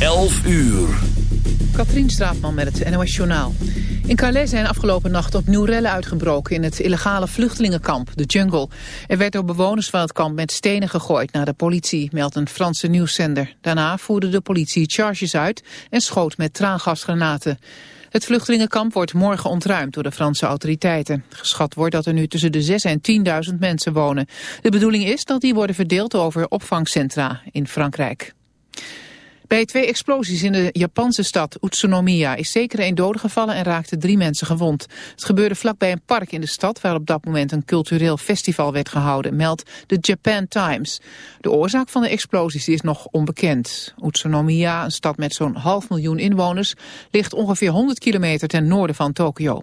11 uur. Katrien Straatman met het NOS Journaal. In Calais zijn afgelopen nacht opnieuw rellen uitgebroken in het illegale vluchtelingenkamp, de Jungle. Er werd door bewoners van het kamp met stenen gegooid naar de politie, meldt een Franse nieuwszender. Daarna voerde de politie charges uit en schoot met traangasgranaten. Het vluchtelingenkamp wordt morgen ontruimd door de Franse autoriteiten. Geschat wordt dat er nu tussen de 6 en 10.000 mensen wonen. De bedoeling is dat die worden verdeeld over opvangcentra in Frankrijk. Bij twee explosies in de Japanse stad Utsunomiya is zeker een dode gevallen en raakten drie mensen gewond. Het gebeurde vlakbij een park in de stad waar op dat moment een cultureel festival werd gehouden, meldt de Japan Times. De oorzaak van de explosies is nog onbekend. Utsunomiya, een stad met zo'n half miljoen inwoners, ligt ongeveer 100 kilometer ten noorden van Tokio.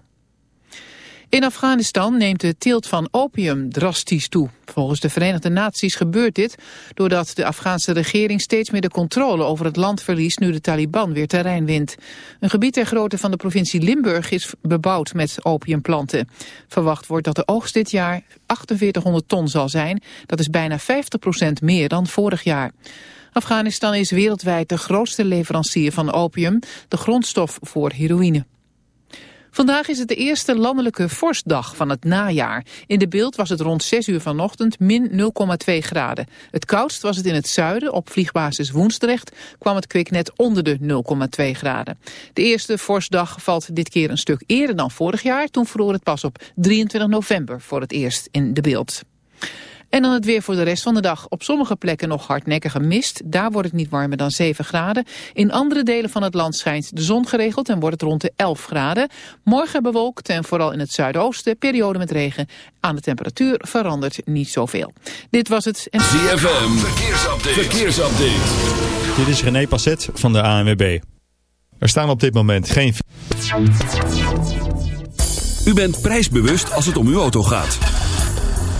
In Afghanistan neemt de teelt van opium drastisch toe. Volgens de Verenigde Naties gebeurt dit doordat de Afghaanse regering steeds meer de controle over het land verliest nu de Taliban weer terrein wint. Een gebied ter grootte van de provincie Limburg is bebouwd met opiumplanten. Verwacht wordt dat de oogst dit jaar 4800 ton zal zijn. Dat is bijna 50% meer dan vorig jaar. Afghanistan is wereldwijd de grootste leverancier van opium, de grondstof voor heroïne. Vandaag is het de eerste landelijke vorstdag van het najaar. In de beeld was het rond 6 uur vanochtend min 0,2 graden. Het koudst was het in het zuiden. Op vliegbasis Woensdrecht kwam het kwik net onder de 0,2 graden. De eerste vorstdag valt dit keer een stuk eerder dan vorig jaar. Toen verloor het pas op 23 november voor het eerst in de beeld. En dan het weer voor de rest van de dag. Op sommige plekken nog hardnekkige mist. Daar wordt het niet warmer dan 7 graden. In andere delen van het land schijnt de zon geregeld en wordt het rond de 11 graden. Morgen bewolkt en vooral in het zuidoosten periode met regen. Aan de temperatuur verandert niet zoveel. Dit was het. En... ZFM, verkeersupdate. verkeersupdate. Dit is René Passet van de ANWB. Er staan op dit moment geen... U bent prijsbewust als het om uw auto gaat.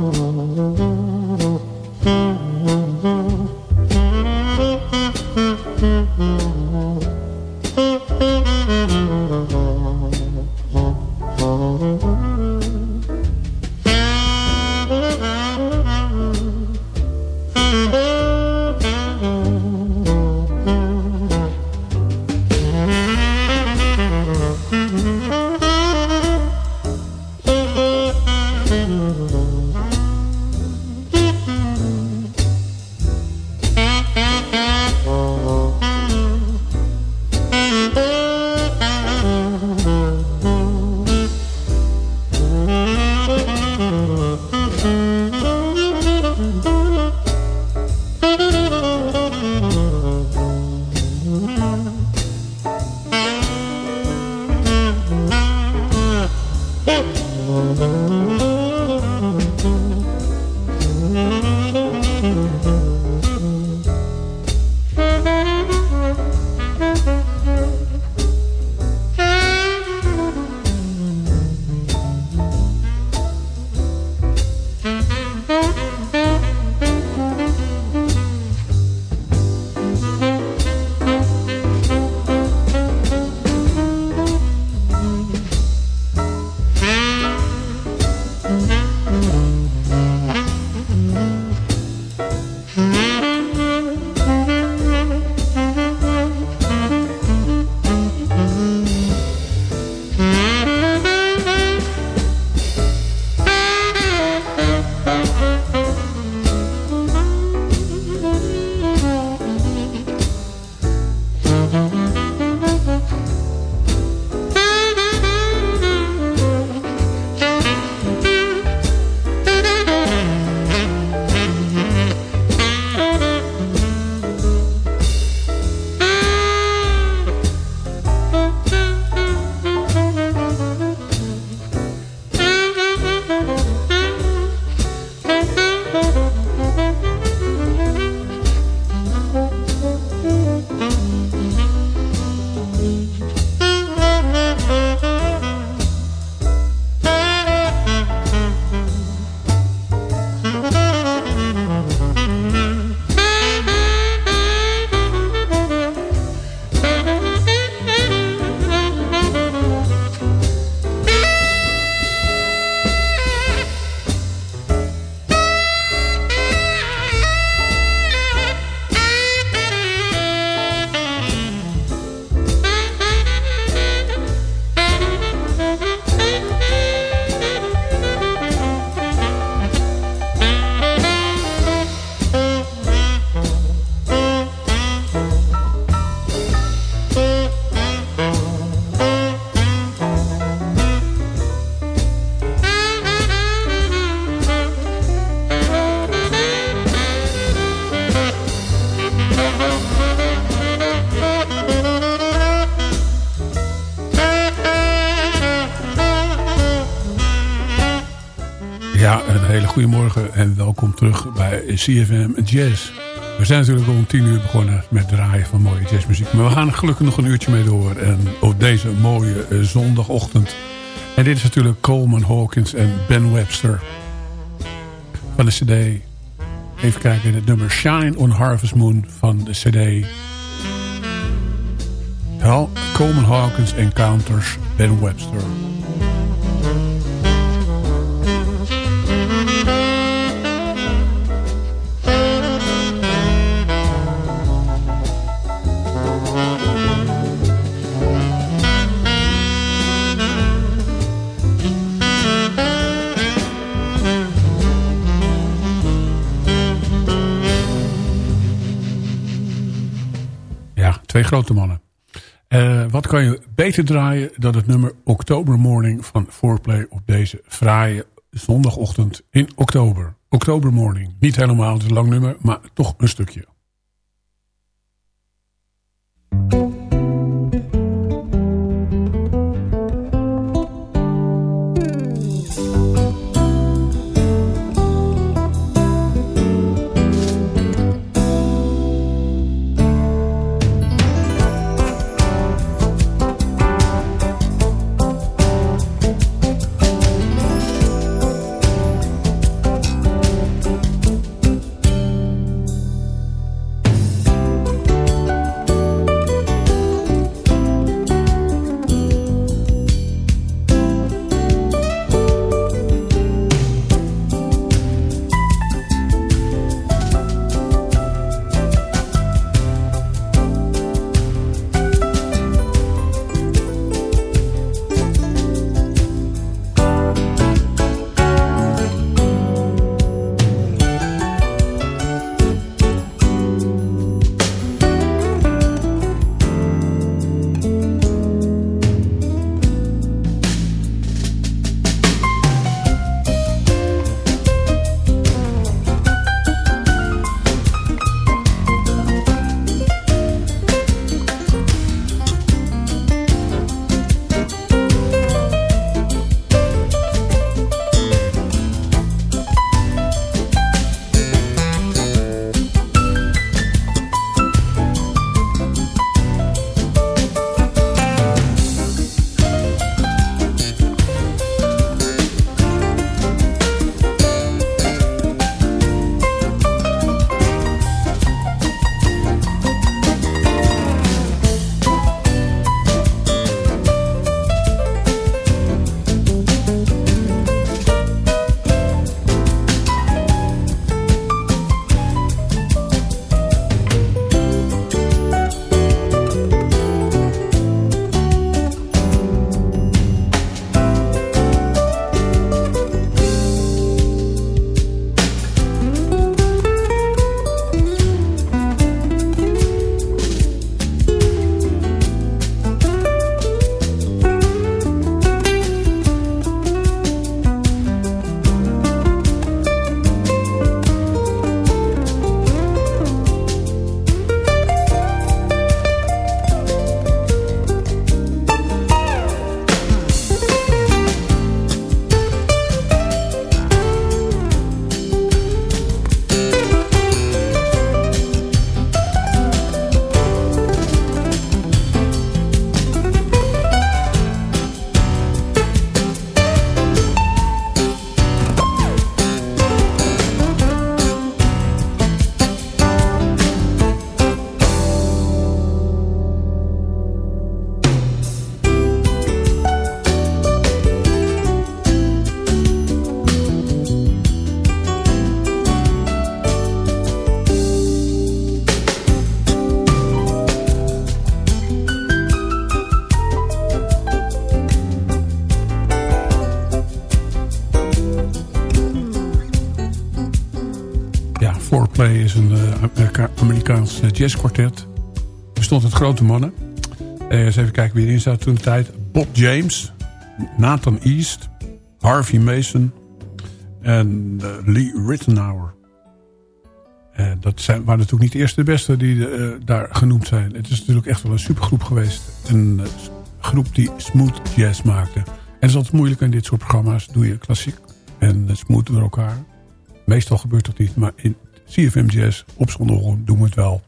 Mm-hmm. En welkom terug bij CFM Jazz. We zijn natuurlijk om tien uur begonnen met draaien van mooie jazzmuziek. Maar we gaan gelukkig nog een uurtje mee door. En op deze mooie eh, zondagochtend. En dit is natuurlijk Coleman Hawkins en Ben Webster. Van de cd. Even kijken, het nummer Shine on Harvest Moon van de cd. Coleman Hawkins Encounters Ben Webster. Grote mannen. Eh, wat kan je beter draaien dan het nummer October Morning van Foreplay op deze fraaie zondagochtend in oktober. October Morning. Niet helemaal, het een lang nummer, maar toch een stukje. Amerika Amerikaans uh, jazzkwartet. Er stond het grote mannen. Uh, eens even kijken wie erin zat toen de tijd. Bob James, Nathan East, Harvey Mason en Lee Rittenauer. En dat zijn, waren natuurlijk niet de eerste de beste die daar genoemd zijn. Het is natuurlijk echt wel een supergroep geweest. Een groep die smooth jazz maakte. En het is altijd moeilijk in dit soort programma's. Doe je klassiek en smooth door elkaar. Meestal gebeurt dat niet, maar in CFM Jazz op zondag doen we het wel.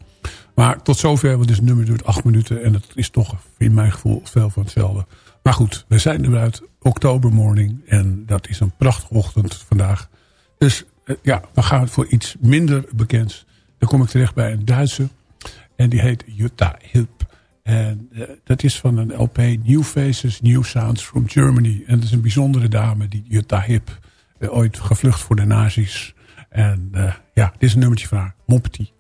Maar tot zover, want dit nummer duurt acht minuten... en het is toch in mijn gevoel veel van hetzelfde. Maar goed, we zijn eruit, oktobermorning... en dat is een prachtige ochtend vandaag. Dus uh, ja, we gaan voor iets minder bekends. Dan kom ik terecht bij een Duitse... en die heet Jutta Hilp. En uh, dat is van een LP New Faces, New Sounds from Germany. En dat is een bijzondere dame, die Jutta Hip... Uh, ooit gevlucht voor de nazi's... En ja, dit is een nummertje van haar. Moppetie.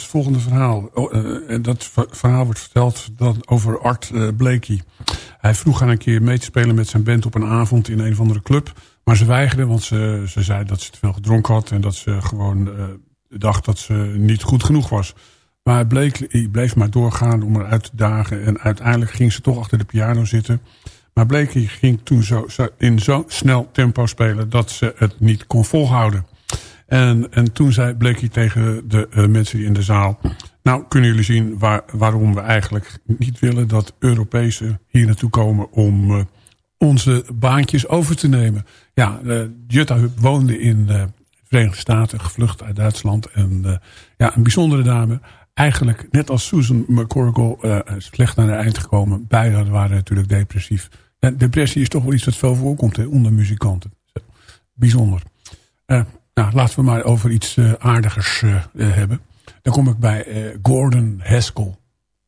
Het volgende verhaal. Oh, en dat verhaal wordt verteld dan over Art uh, Blakey. Hij vroeg haar een keer mee te spelen met zijn band op een avond in een of andere club. Maar ze weigerde, want ze, ze zei dat ze te veel gedronken had. En dat ze gewoon uh, dacht dat ze niet goed genoeg was. Maar Blakey bleef maar doorgaan om haar uit te dagen. En uiteindelijk ging ze toch achter de piano zitten. Maar Blakey ging toen zo, in zo'n snel tempo spelen dat ze het niet kon volhouden. En, en toen zei, bleek hij tegen de uh, mensen in de zaal... nou, kunnen jullie zien waar, waarom we eigenlijk niet willen... dat Europese hier naartoe komen om uh, onze baantjes over te nemen. Ja, uh, Jutta woonde in de Verenigde Staten, gevlucht uit Duitsland. En ja, een bijzondere dame. Eigenlijk, net als Susan McCorkle, slecht naar het eind gekomen. Beiden waren natuurlijk depressief. Depressie is toch wel iets wat veel voorkomt onder muzikanten. Bijzonder. Uh, nou, laten we maar over iets uh, aardigers uh, hebben. Dan kom ik bij Gordon Haskell.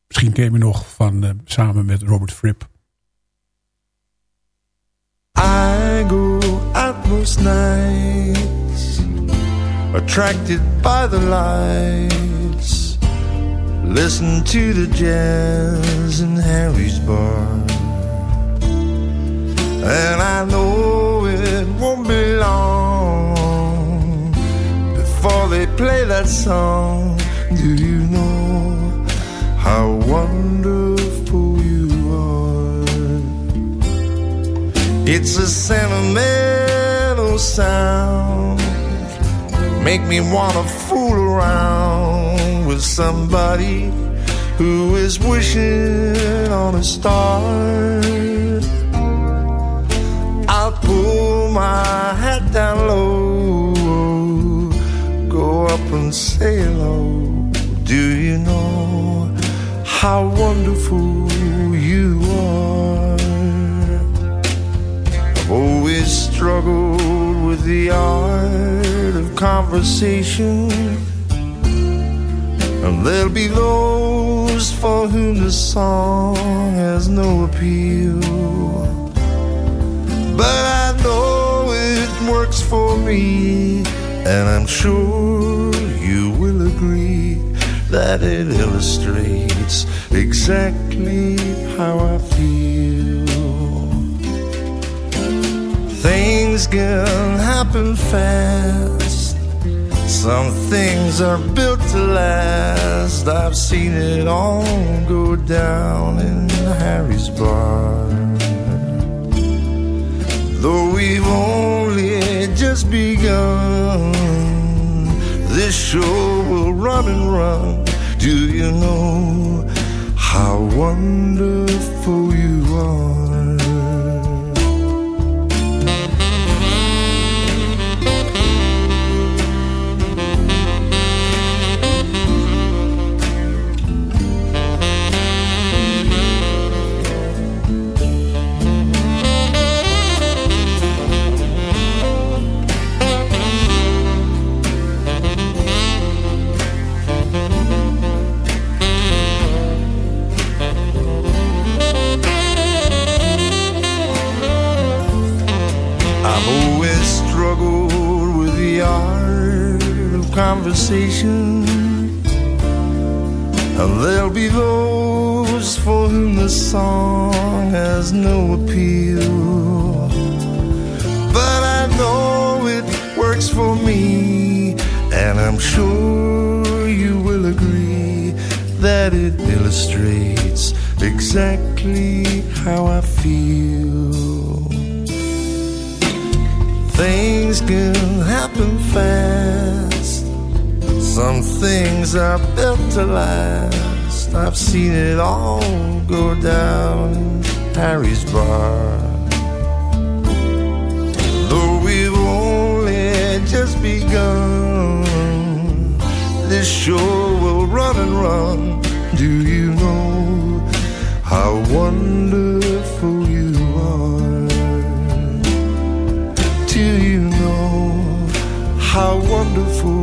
Misschien ken je nog van samen met Robert Fripp. I go out most nights Attracted by the lights Listen to the jazz in Harry's bar And I know play that song. Do you know how wonderful you are? It's a sentimental sound. Make me wanna fool around with somebody who is wishing on a star. I'll pull my hat down low, up and say hello. Do you know how wonderful you are? I've always struggled with the art of conversation. And there'll be those for whom the song has no appeal. But I know it works for me, and I'm sure agree that it illustrates exactly how I feel. Things can happen fast. Some things are built to last. I've seen it all go down in Harry's bar. Though we've only just begun, this show will run and run. Do you know how wonderful you are? Conversation. And there'll be those for whom the song has no appeal. But I know it works for me, and I'm sure you will agree that it illustrates exactly how I feel. Things can happen fast. Things are built to last. I've seen it all go down Harry's bar. Though we've only just begun, this show will run and run. Do you know how wonderful you are? Do you know how wonderful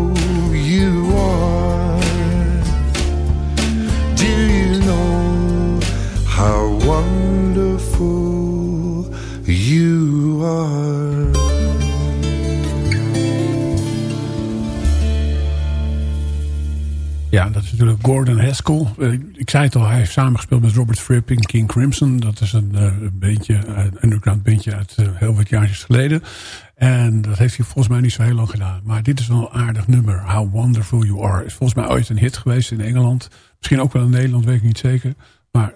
natuurlijk Gordon Haskell. Uh, ik zei het al, hij heeft samengespeeld met Robert Fripp in King Crimson. Dat is een, uh, een bandje, een underground bandje uit heel wat jaartjes geleden. En dat heeft hij volgens mij niet zo heel lang gedaan. Maar dit is wel een aardig nummer. How Wonderful You Are. Is volgens mij ooit een hit geweest in Engeland. Misschien ook wel in Nederland, weet ik niet zeker. Maar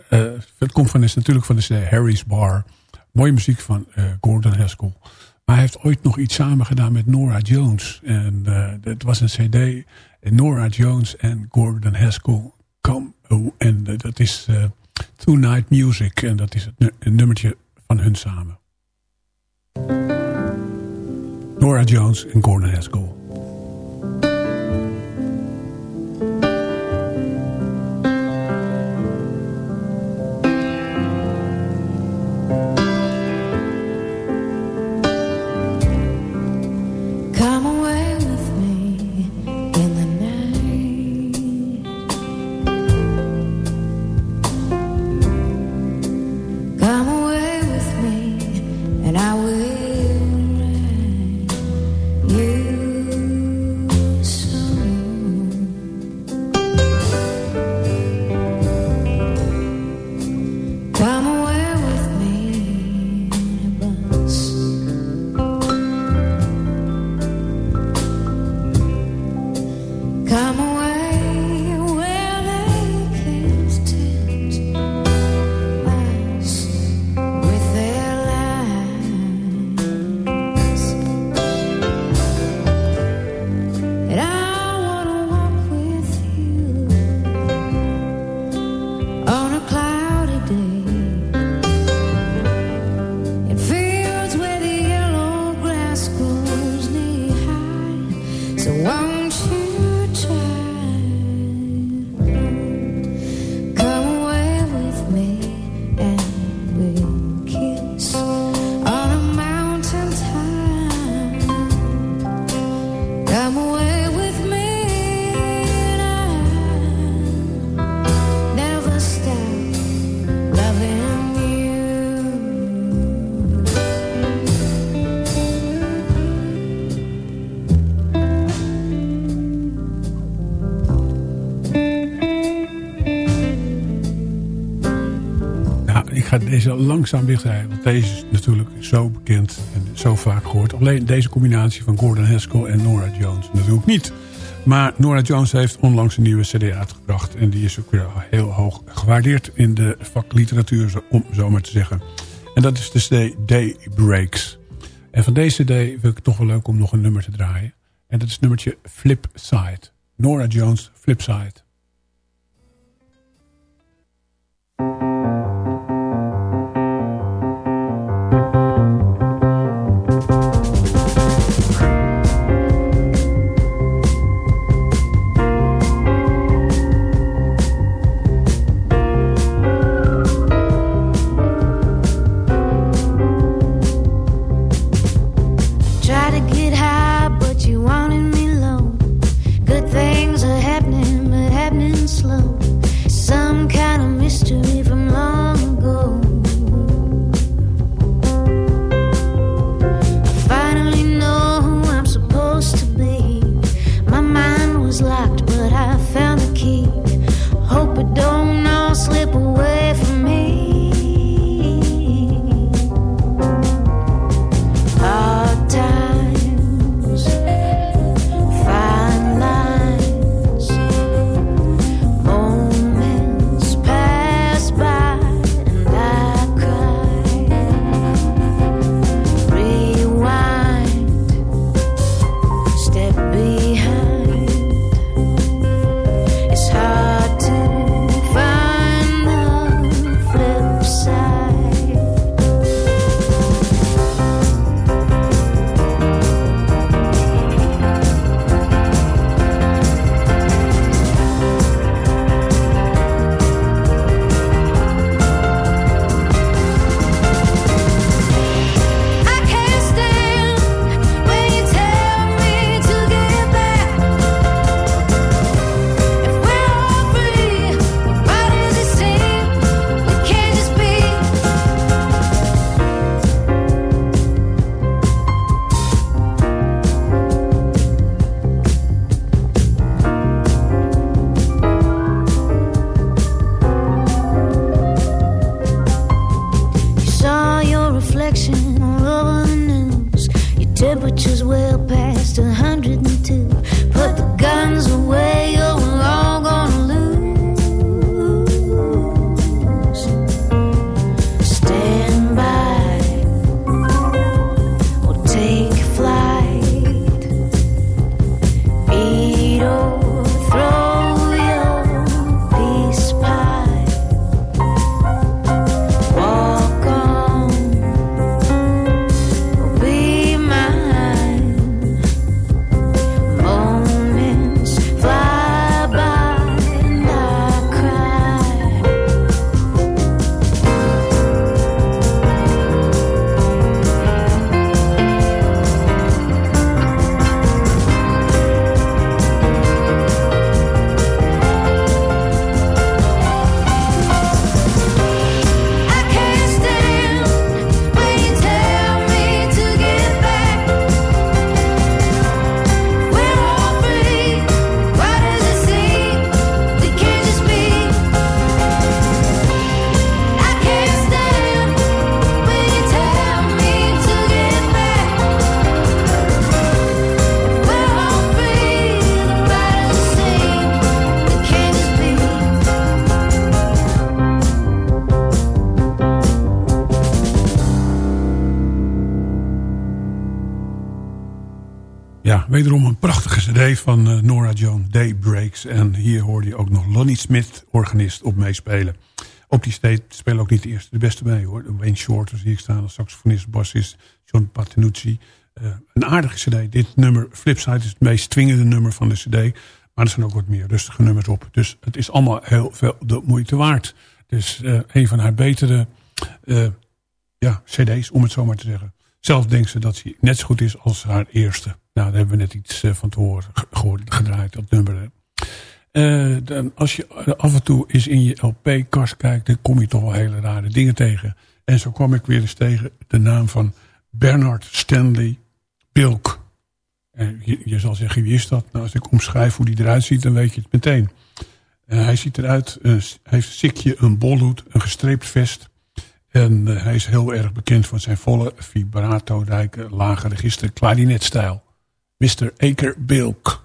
het komt van, is natuurlijk van de Harry's Bar. Mooie muziek van Gordon Haskell. Maar hij heeft ooit nog iets samen gedaan met Nora Jones. En het was een cd. Nora Jones en Gordon Haskell. Come, oh, en uh, dat is uh, Tonight Music. En dat is het nummertje van hun samen. Nora Jones en Gordon Haskell. Langzaam dichtrijden. Want deze is natuurlijk zo bekend en zo vaak gehoord. Alleen deze combinatie van Gordon Haskell en Nora Jones natuurlijk niet. Maar Nora Jones heeft onlangs een nieuwe cd uitgebracht. En die is ook weer heel hoog gewaardeerd in de vakliteratuur, om zo maar te zeggen. En dat is de cd Day Breaks. En van deze cd vind ik het toch wel leuk om nog een nummer te draaien. En dat is nummertje Flip Side. Nora Jones, Flip Smith, organist, op meespelen. Op die stage spelen ook niet de eerste de beste bij hoor. Wayne Shorter zie ik staan als saxofonist, bassist. John Patinucci. Eh, een aardige cd. Dit nummer, Flipside, is het meest dwingende nummer van de cd. Maar er zijn ook wat meer rustige nummers op. Dus het is allemaal heel veel de moeite waard. Dus uh, een van haar betere uh, ja, cd's, om het zo maar te zeggen. Zelf denkt ze dat ze net zo goed is als haar eerste. Nou, daar hebben we net iets van te horen gedraaid, dat nummer. Uh, dan als je af en toe eens in je LP-kast kijkt... dan kom je toch wel hele rare dingen tegen. En zo kwam ik weer eens tegen de naam van Bernard Stanley Bilk. En je, zal zeggen, wie is dat? Nou, als ik omschrijf hoe die eruit ziet, dan weet je het meteen. Uh, hij ziet eruit, uh, hij heeft sikje, een bolhoed, een gestreept vest... En hij is heel erg bekend voor zijn volle vibrato-rijke lage register klarinetstijl. Mr. Aker Bilk.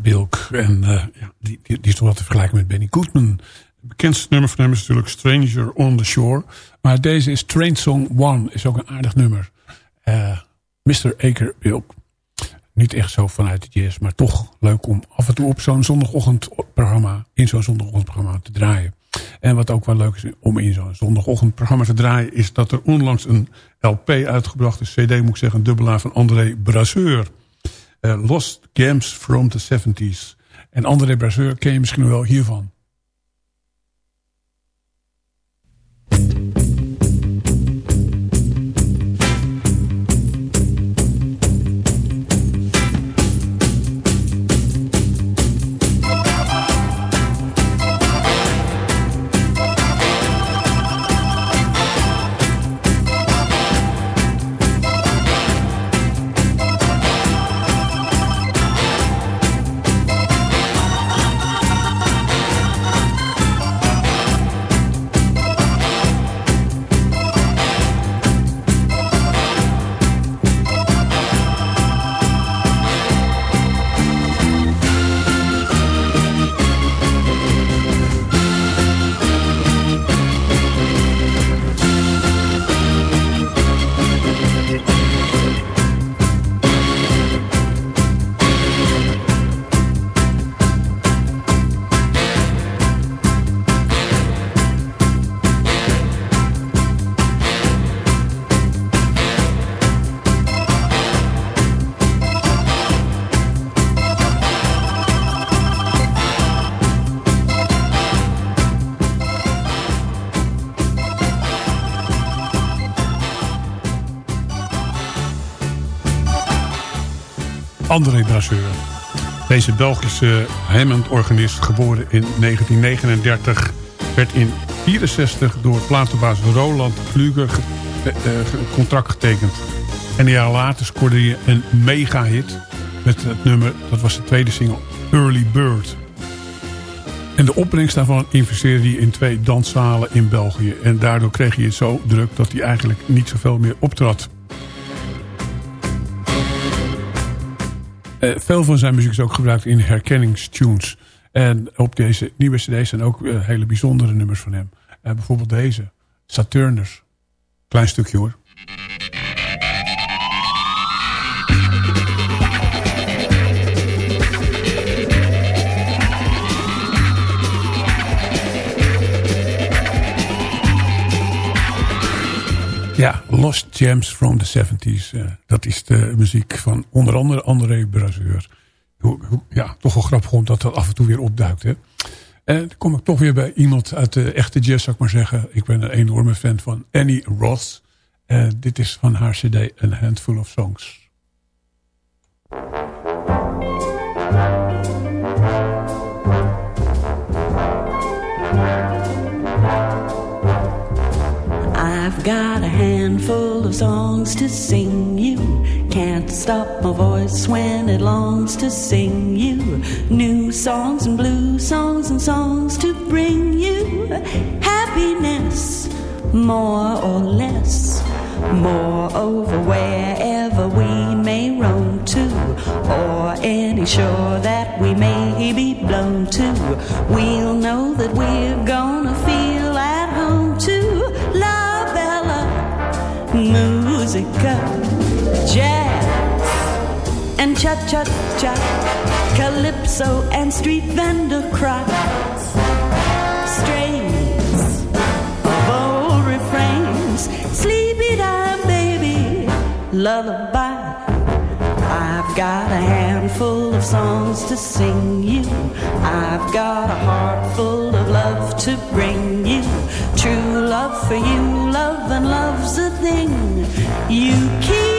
Bilk. En ja, die, die, is toch wel te vergelijken met Benny Goodman. Het bekendste nummer van hem is natuurlijk Stranger on the Shore. Maar deze is Train Song 1. Is ook een aardig nummer. Uh, Mr. Aker Bilk. Niet echt zo vanuit de jazz. Maar toch leuk om af en toe op zo'n zondagochtendprogramma. In zo'n zondagochtendprogramma te draaien. En wat ook wel leuk is om in zo'n zondagochtendprogramma te draaien... is dat er onlangs een LP uitgebracht is. CD moet ik zeggen, een dubbelaar van André Brasseur... Eh, lost Games from the 70s. En andere Brasseur ken je misschien wel hiervan. André Brasseur. Deze Belgische Hammond-organist, geboren in 1939... werd in 64 door platenbaas Roland Kluger ge- eh, eh, contract getekend. En een jaar later scoorde hij een mega-hit met het nummer... dat was de tweede single, Early Bird. En de opbrengst daarvan investeerde hij in twee danszalen in België. En daardoor kreeg hij het zo druk dat hij eigenlijk niet zoveel meer optrad. Veel van zijn muziek is ook gebruikt in herkenningstunes. En op deze nieuwe cd zijn ook eh, hele bijzondere nummers van hem. Eh, bijvoorbeeld deze, Saturnus. Klein stukje hoor. Ja, Lost Gems from the 70s. eh, dat is de muziek van onder andere André Brasseur. Ja, toch wel grappig omdat dat af en toe weer opduikt. Hè? En dan kom ik toch weer bij iemand uit de echte jazz, zou ik maar zeggen. Ik ben een enorme fan van Annie Roth. En dit is van haar cd A Handful of Songs. Of songs to sing you. Can't stop my voice when it longs to sing you. New songs and blue songs and songs to bring you happiness, more or less. Moreover, wherever we may roam to, or any shore that we may be blown to, we'll know that we're gonna musica, jazz and cha cha cha, calypso and street vendor cries, strains of old refrains, sleepy time, baby, lullaby. I've got a handful of songs to sing you. I've got a heart full of love to bring you. True love for you, love and love's a thing you keep.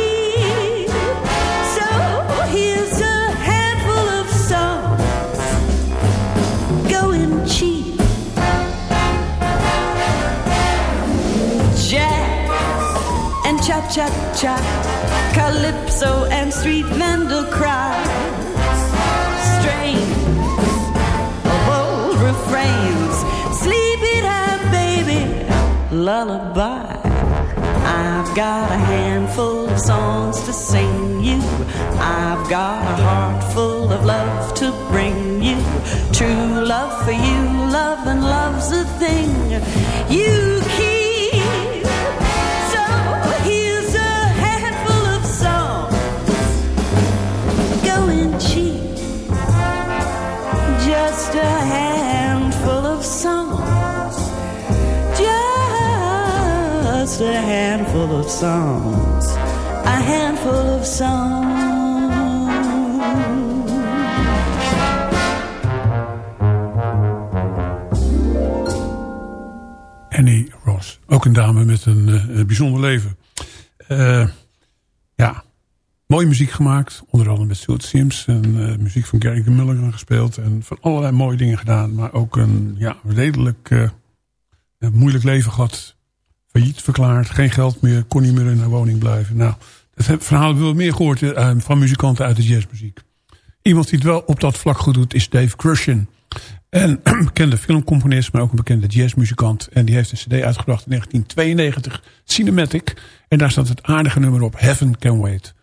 Cha cha calypso and street cries, strains of old refrains, sleepy time, baby, lullaby. I've got a handful of songs to sing you. I've got a heart full of love to bring you. True love for you, love and love's a thing you handful of songs. A handful of songs. Annie Ross. Ook een dame met een eh, bijzonder leven. Eh, ja, mooie muziek gemaakt. Onder andere met Stuart Sims. En eh, muziek van Gary Mulligan gespeeld. En van allerlei mooie dingen gedaan. Maar ook een ja, redelijk eh, moeilijk leven gehad. Failliet verklaard. Geen geld meer. Kon niet meer in haar woning blijven. Nou, dat verhaal hebben we meer gehoord eh, van muzikanten uit de jazzmuziek. Iemand die het wel op dat vlak goed doet is Dave Crushen. En een bekende filmcomponist, maar ook een bekende jazzmuzikant. En die heeft een cd uitgebracht in 1992, Cinematic. En daar staat het aardige nummer op, Heaven Can Wait.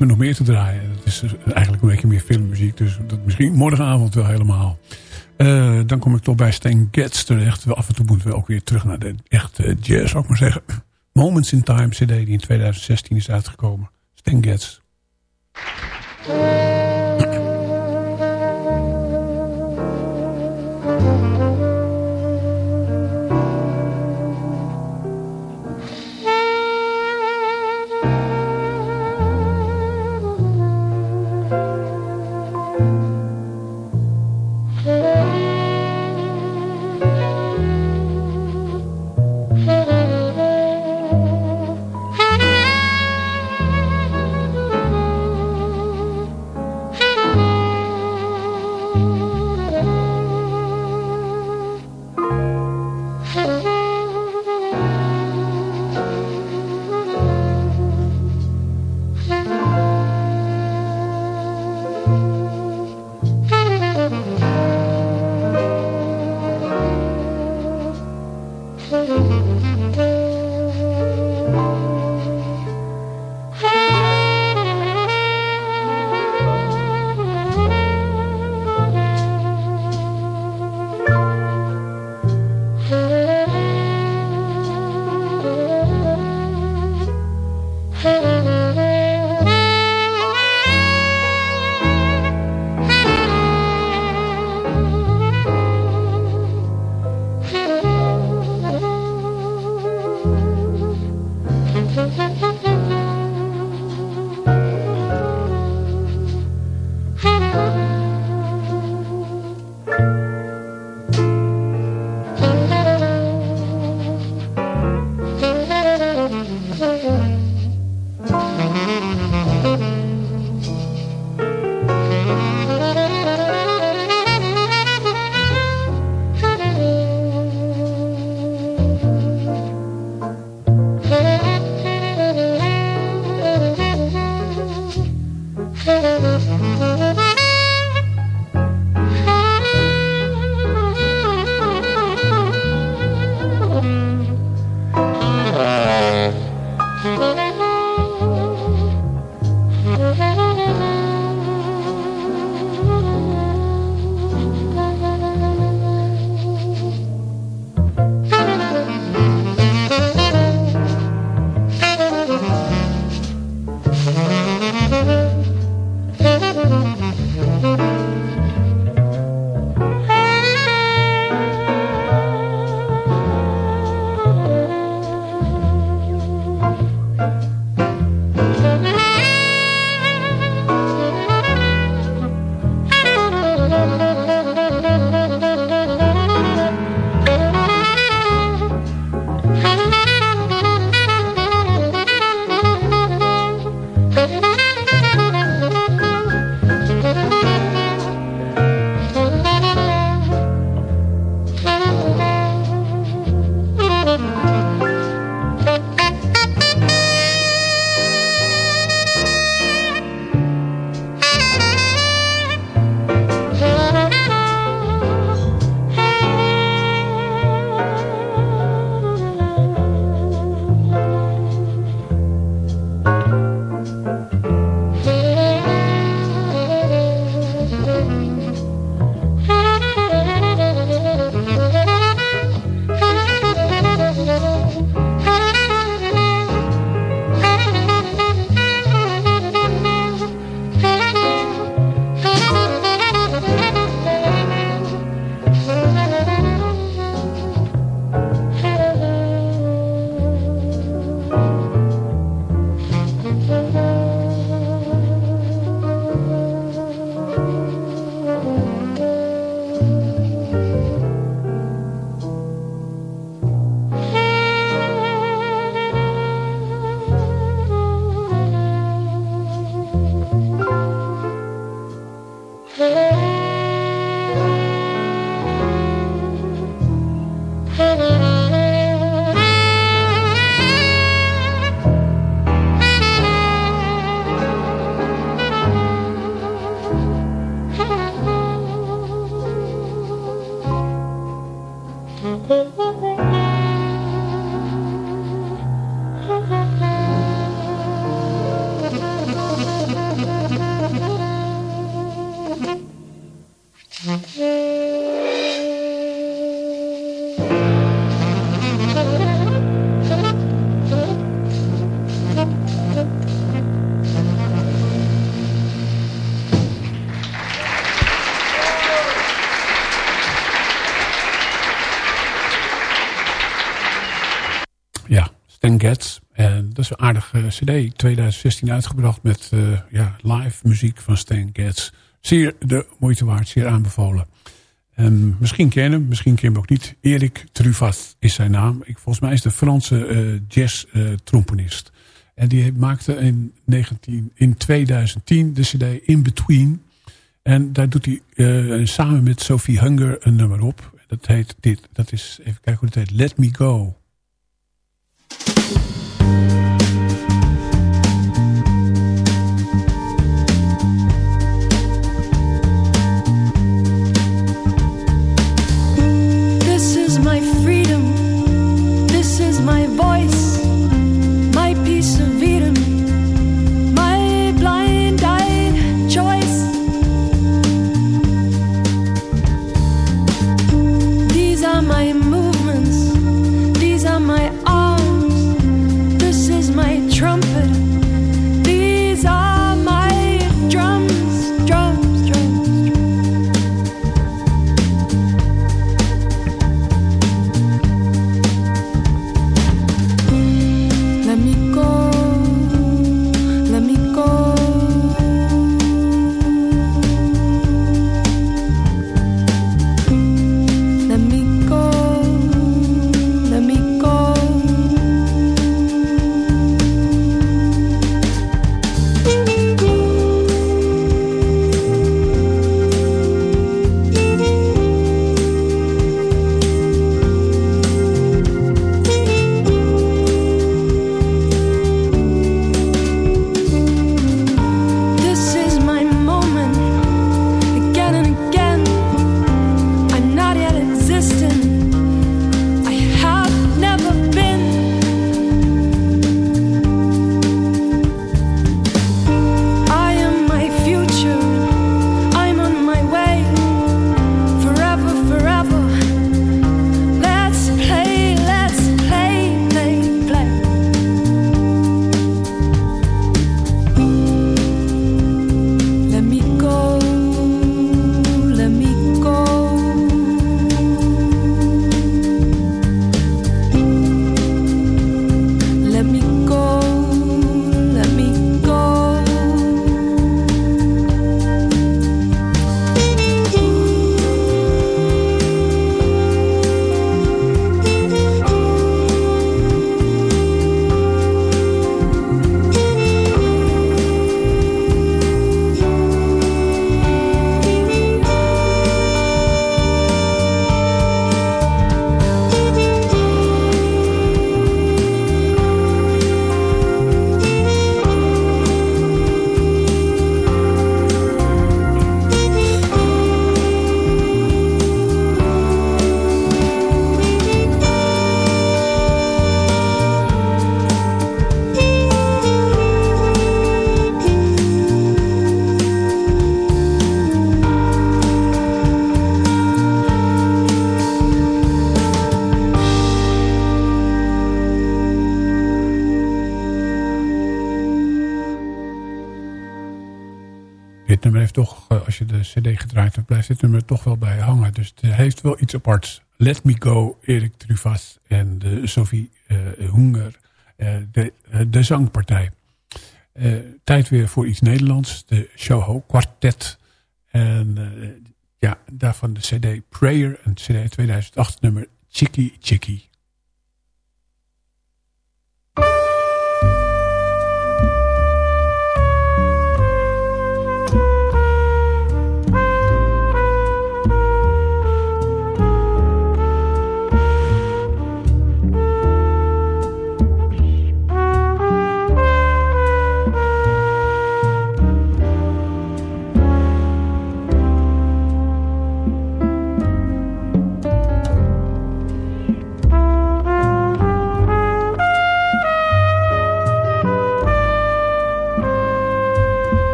Is nog meer te draaien. Dat is eigenlijk een beetje meer filmmuziek, dus dat misschien morgenavond wel helemaal. Eh, dan kom ik toch bij Stan Getz terecht. Af en toe moeten we ook weer terug naar de echte jazz, zou ik maar zeggen. Moments in Time CD die in 2016 is uitgekomen. Stan. Getz. Cd. 2016 uitgebracht met uh, ja, live muziek van Stan Getz. Zeer de moeite waard, zeer aanbevolen. Um, misschien ken hem, misschien ken hem ook niet. Erik Truvat is zijn naam. Ik, volgens mij is de Franse uh, jazz-tromponist. en die maakte in, 19, in 2010 de cd In Between. En daar doet hij samen met Sophie Hunger een nummer op. Dat heet dit. Dat is, even kijken hoe het heet. Let Me Go. Hebt, blijft dit nummer toch wel bij hangen. Dus het heeft wel iets aparts. Let Me Go, Erik Truvas en de Sophie uh, Hunger, uh, de, uh, de zangpartij. tijd weer voor iets Nederlands, de Shoho Quartet. En ja, daarvan de cd Prayer, een cd 2008 nummer Chicky Chicky.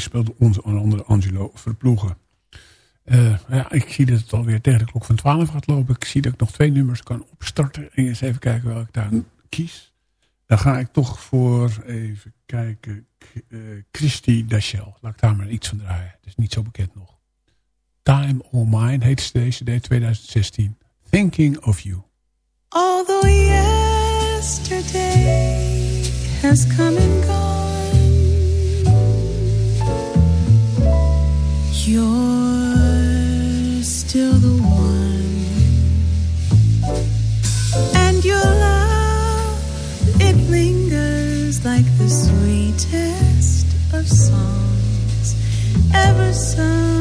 Meespeelde onze onder andere Angelo Verploegen. Eh, ja, ik zie dat het alweer tegen de klok van 12 gaat lopen. Ik zie dat ik nog twee nummers kan opstarten. En eens even kijken welke ik daar kies. Dan ga ik toch voor, even kijken, eh, Christy Dachel. Laat ik daar maar iets van draaien. Het is niet zo bekend nog. Time All Mine heet deze CD 2016. Thinking of You. Although yesterday has come and you're still the one. And your love, it lingers like the sweetest of songs ever sung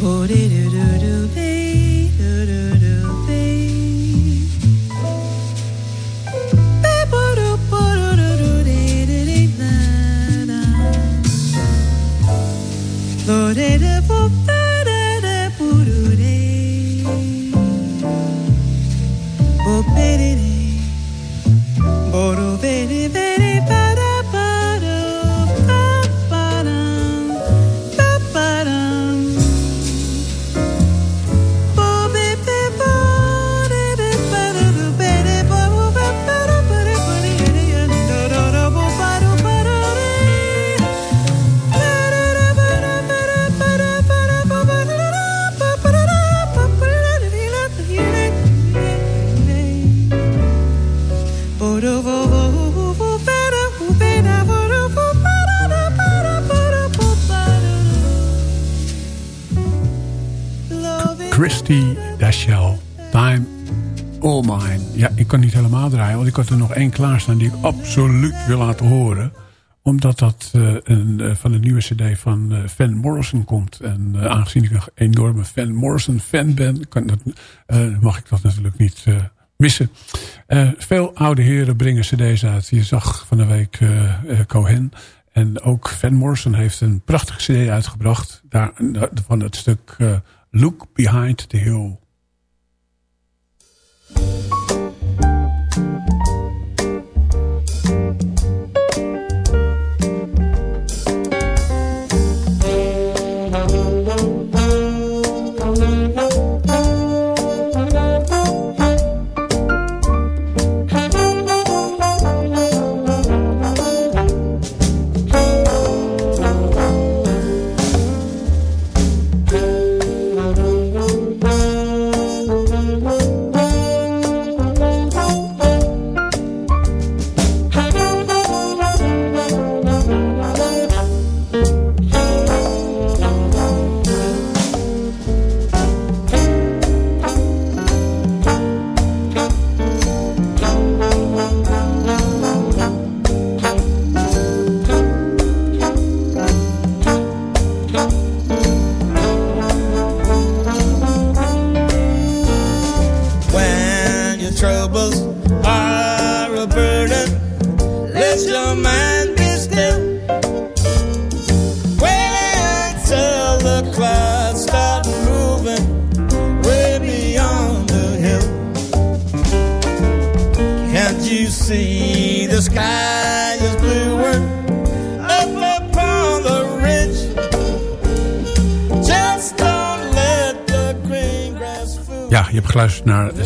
Christy ik had er nog één klaarstaan die ik absoluut wil laten horen. Omdat dat eh, een, eh, van de nieuwe cd van eh, Van Morrison komt. En aangezien ik een enorme Van Morrison fan ben, kan dat, mag ik dat natuurlijk niet missen. Veel oude heren brengen cd's uit. Je zag van de week Cohen. En ook Van Morrison heeft een prachtige cd uitgebracht. Daar, van het stuk Look Behind the Hill.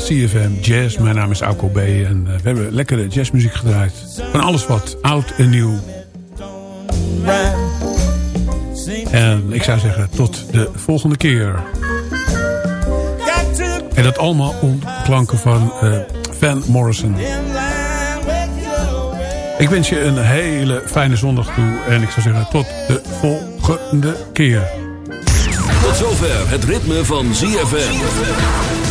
CFM Jazz. Mijn naam is Auko B. En eh, we hebben lekkere jazzmuziek gedraaid. Van alles wat oud en nieuw. En ik zou zeggen, tot de volgende keer. En dat allemaal om klanken van eh, Van Morrison. Ik wens je een hele fijne zondag toe. En ik zou zeggen, tot de volgende keer. Tot zover het ritme van ZFM.